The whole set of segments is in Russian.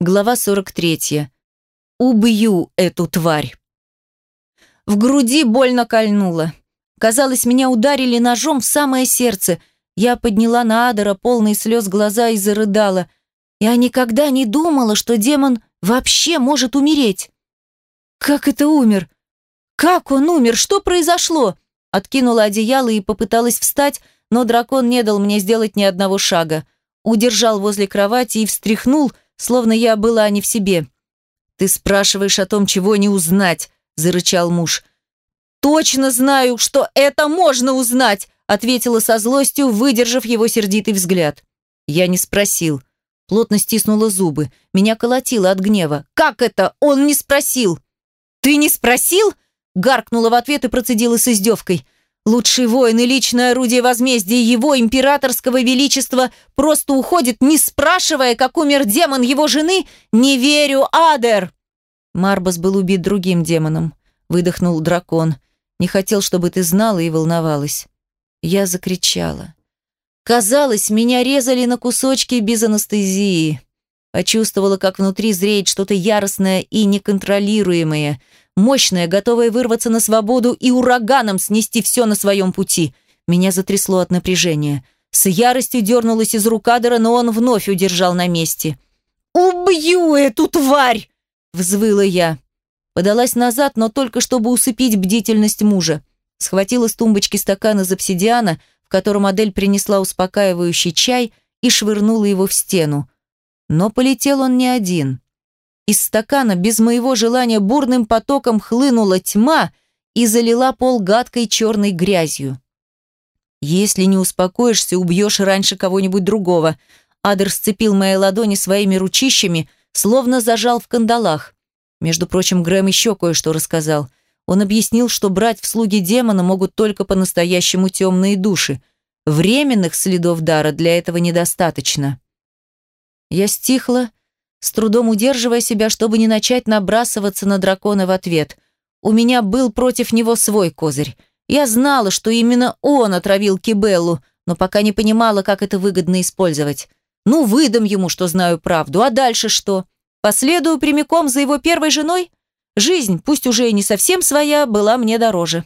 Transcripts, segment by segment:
Глава 43. Убью эту тварь. В груди больно кольнуло. Казалось, меня ударили ножом в самое сердце. Я подняла на Адера полные слез глаза и зарыдала. Я никогда не думала, что демон вообще может умереть. Как это умер? Как он умер? Что произошло? Откинула одеяло и попыталась встать, но дракон не дал мне сделать ни одного шага. Удержал возле кровати и встряхнул, словно я была не в себе. «Ты спрашиваешь о том, чего не узнать», – зарычал муж. «Точно знаю, что это можно узнать», – ответила со злостью, выдержав его сердитый взгляд. Я не спросил. Плотно стиснула зубы. Меня колотило от гнева. «Как это? Он не спросил!» «Ты не спросил?» Гаркнула в ответ и процедила с издевкой. Лучший воин и личное орудие возмездия его императорского величества просто уходит, не спрашивая, как умер демон его жены. Не верю, Адер!» Марбас был убит другим демоном. Выдохнул дракон. «Не хотел, чтобы ты знала и волновалась». Я закричала. Казалось, меня резали на кусочки без анестезии. Почувствовала, как внутри зреет что-то яростное и неконтролируемое – мощная, готовая вырваться на свободу и ураганом снести все на своем пути. Меня затрясло от напряжения. С яростью дернулась из рук Адера, но он вновь удержал на месте. «Убью эту тварь!» – взвыла я. Подалась назад, но только чтобы усыпить бдительность мужа. Схватила с тумбочки стакан из обсидиана, в котором Адель принесла успокаивающий чай и швырнула его в стену. Но полетел он не один. Из стакана без моего желания бурным потоком хлынула тьма и залила пол гадкой черной грязью. «Если не успокоишься, убьешь раньше кого-нибудь другого». Адер сцепил мои ладони своими ручищами, словно зажал в кандалах. Между прочим, Грэм еще кое-что рассказал. Он объяснил, что брать в слуги демона могут только по-настоящему темные души. Временных следов дара для этого недостаточно. Я стихла, с трудом удерживая себя, чтобы не начать набрасываться на дракона в ответ. У меня был против него свой козырь. Я знала, что именно он отравил Кибеллу, но пока не понимала, как это выгодно использовать. Ну, выдам ему, что знаю правду, а дальше что? Последую прямиком за его первой женой? Жизнь, пусть уже и не совсем своя, была мне дороже.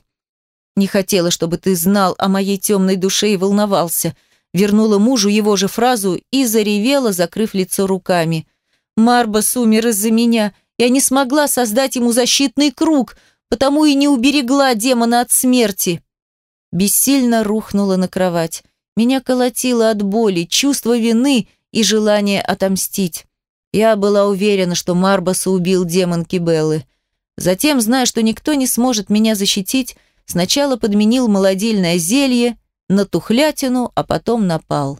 Не хотела, чтобы ты знал о моей темной душе и волновался. Вернула мужу его же фразу и заревела, закрыв лицо руками. Марбас умер из-за меня. Я не смогла создать ему защитный круг, потому и не уберегла демона от смерти. Бессильно рухнула на кровать. Меня колотило от боли, чувство вины и желание отомстить. Я была уверена, что Марбаса убил демон Кибеллы. Затем, зная, что никто не сможет меня защитить, сначала подменил молодильное зелье на тухлятину, а потом напал.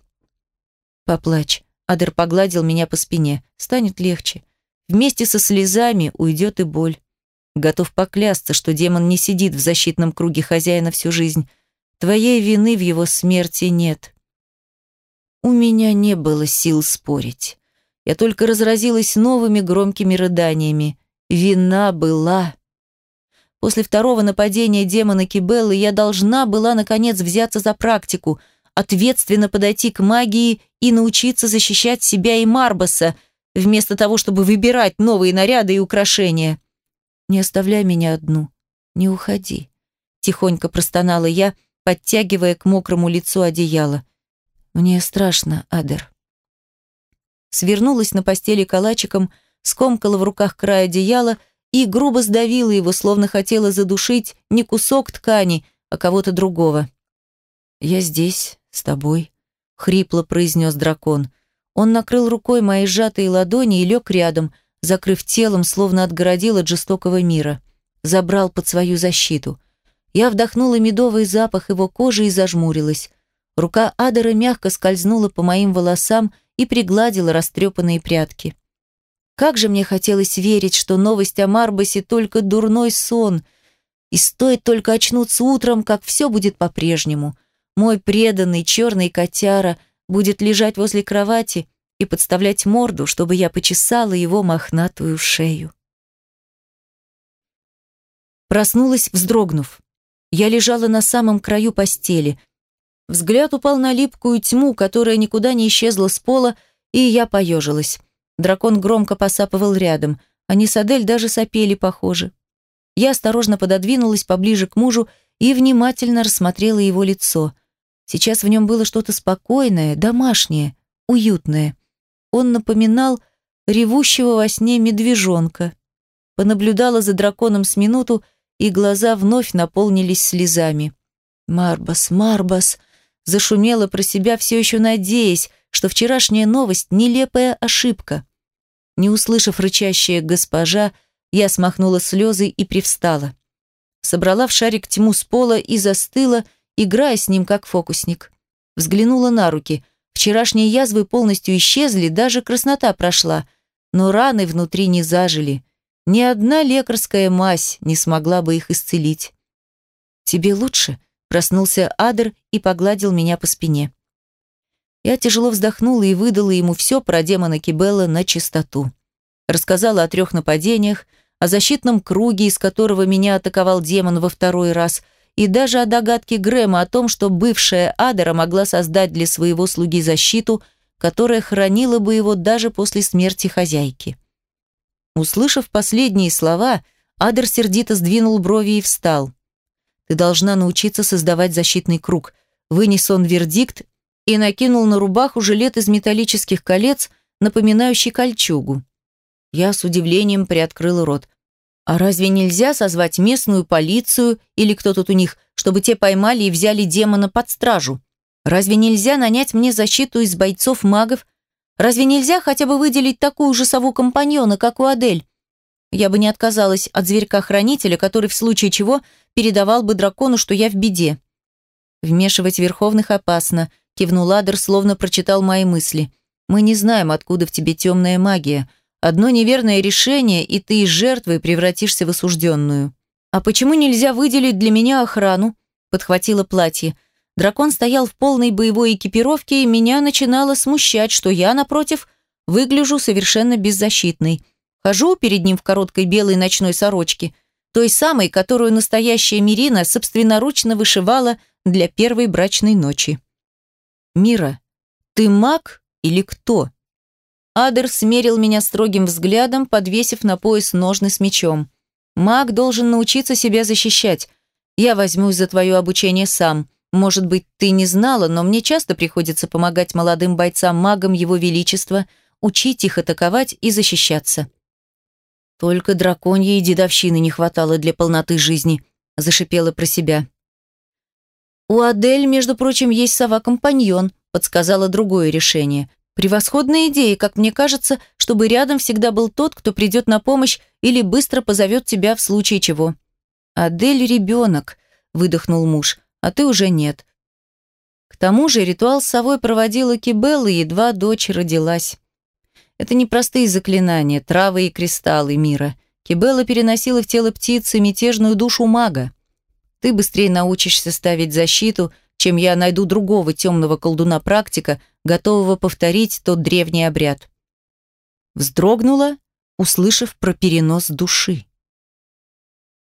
«Поплачь», Адер погладил меня по спине. Станет легче. Вместе со слезами уйдет и боль. Готов поклясться, что демон не сидит в защитном круге хозяина всю жизнь. Твоей вины в его смерти нет. У меня не было сил спорить. Я только разразилась новыми громкими рыданиями. Вина была. После второго нападения демона Кибеллы я должна была, наконец, взяться за практику — ответственно подойти к магии и научиться защищать себя и Марбаса, вместо того, чтобы выбирать новые наряды и украшения. «Не оставляй меня одну, не уходи», – тихонько простонала я, подтягивая к мокрому лицу одеяло. «Мне страшно, Адер». Свернулась на постели калачиком, скомкала в руках край одеяла и грубо сдавила его, словно хотела задушить не кусок ткани, а кого-то другого. «Я здесь, с тобой», — хрипло произнес дракон. Он накрыл рукой мои сжатые ладони и лег рядом, закрыв телом, словно отгородил от жестокого мира. Забрал под свою защиту. Я вдохнула медовый запах его кожи и зажмурилась. Рука Адера мягко скользнула по моим волосам и пригладила растрепанные прядки. Как же мне хотелось верить, что новость о Марбасе только дурной сон, и стоит только очнуться утром, как все будет по-прежнему — мой преданный черный котяра будет лежать возле кровати и подставлять морду, чтобы я почесала его мохнатую шею. Проснулась, вздрогнув. Я лежала на самом краю постели. Взгляд упал на липкую тьму, которая никуда не исчезла с пола, и я поежилась. Дракон громко посапывал рядом. Они с Адель даже сопели, похоже. Я осторожно пододвинулась поближе к мужу и внимательно рассмотрела его лицо. Сейчас в нем было что-то спокойное, домашнее, уютное. Он напоминал ревущего во сне медвежонка. Понаблюдала за драконом с минуту, и глаза вновь наполнились слезами. «Марбас, Марбас!» зашумела про себя, все еще надеясь, что вчерашняя новость – нелепая ошибка. Не услышав рычащее «госпожа», я смахнула слезы и привстала. Собрала в шарик тьму с пола и застыла, играя с ним как фокусник. Взглянула на руки. Вчерашние язвы полностью исчезли, даже краснота прошла, но раны внутри не зажили. Ни одна лекарская мазь не смогла бы их исцелить. «Тебе лучше?» – проснулся Адер и погладил меня по спине. Я тяжело вздохнула и выдала ему все про демона Кибелла на чистоту. Рассказала о трех нападениях, о защитном круге, из которого меня атаковал демон во второй раз, и даже о догадке Грэма о том, что бывшая Адера могла создать для своего слуги защиту, которая хранила бы его даже после смерти хозяйки. Услышав последние слова, Адер сердито сдвинул брови и встал. «Ты должна научиться создавать защитный круг», вынес он вердикт и накинул на рубаху жилет из металлических колец, напоминающий кольчугу. Я с удивлением приоткрыла рот. А разве нельзя созвать местную полицию или кто тут у них, чтобы те поймали и взяли демона под стражу? Разве нельзя нанять мне защиту из бойцов-магов? Разве нельзя хотя бы выделить такую же сову компаньона, как у Адель? Я бы не отказалась от зверька-хранителя, который в случае чего передавал бы дракону, что я в беде. Вмешивать верховных опасно, Кивнул Адер, словно прочитал мои мысли. «Мы не знаем, откуда в тебе темная магия. Одно неверное решение, и ты из жертвы превратишься в осужденную». «А почему нельзя выделить для меня охрану?» Подхватила платье. Дракон стоял в полной боевой экипировке, и меня начинало смущать, что я, напротив, выгляжу совершенно беззащитной. Хожу перед ним в короткой белой ночной сорочке, той самой, которую настоящая Мирина собственноручно вышивала для первой брачной ночи. «Мира, ты маг или кто?» Адер смерил меня строгим взглядом, подвесив на пояс ножны с мечом. «Маг должен научиться себя защищать. Я возьмусь за твое обучение сам. Может быть, ты не знала, но мне часто приходится помогать молодым бойцам-магам Его Величества, учить их атаковать и защищаться». «Только драконьей дедовщины не хватало для полноты жизни», – зашипела про себя. «У Адель, между прочим, есть сова-компаньон», подсказала другое решение. «Превосходная идея, как мне кажется, чтобы рядом всегда был тот, кто придет на помощь или быстро позовет тебя в случае чего». «Адель ребенок», — выдохнул муж, — «а ты уже нет». К тому же ритуал с совой проводила Кибелла, едва дочь родилась. Это не простые заклинания, травы и кристаллы мира. Кибелла переносила в тело птицы мятежную душу мага. Ты быстрее научишься ставить защиту, чем я найду другого темного колдуна-практика, готового повторить тот древний обряд. Вздрогнула, услышав про перенос души.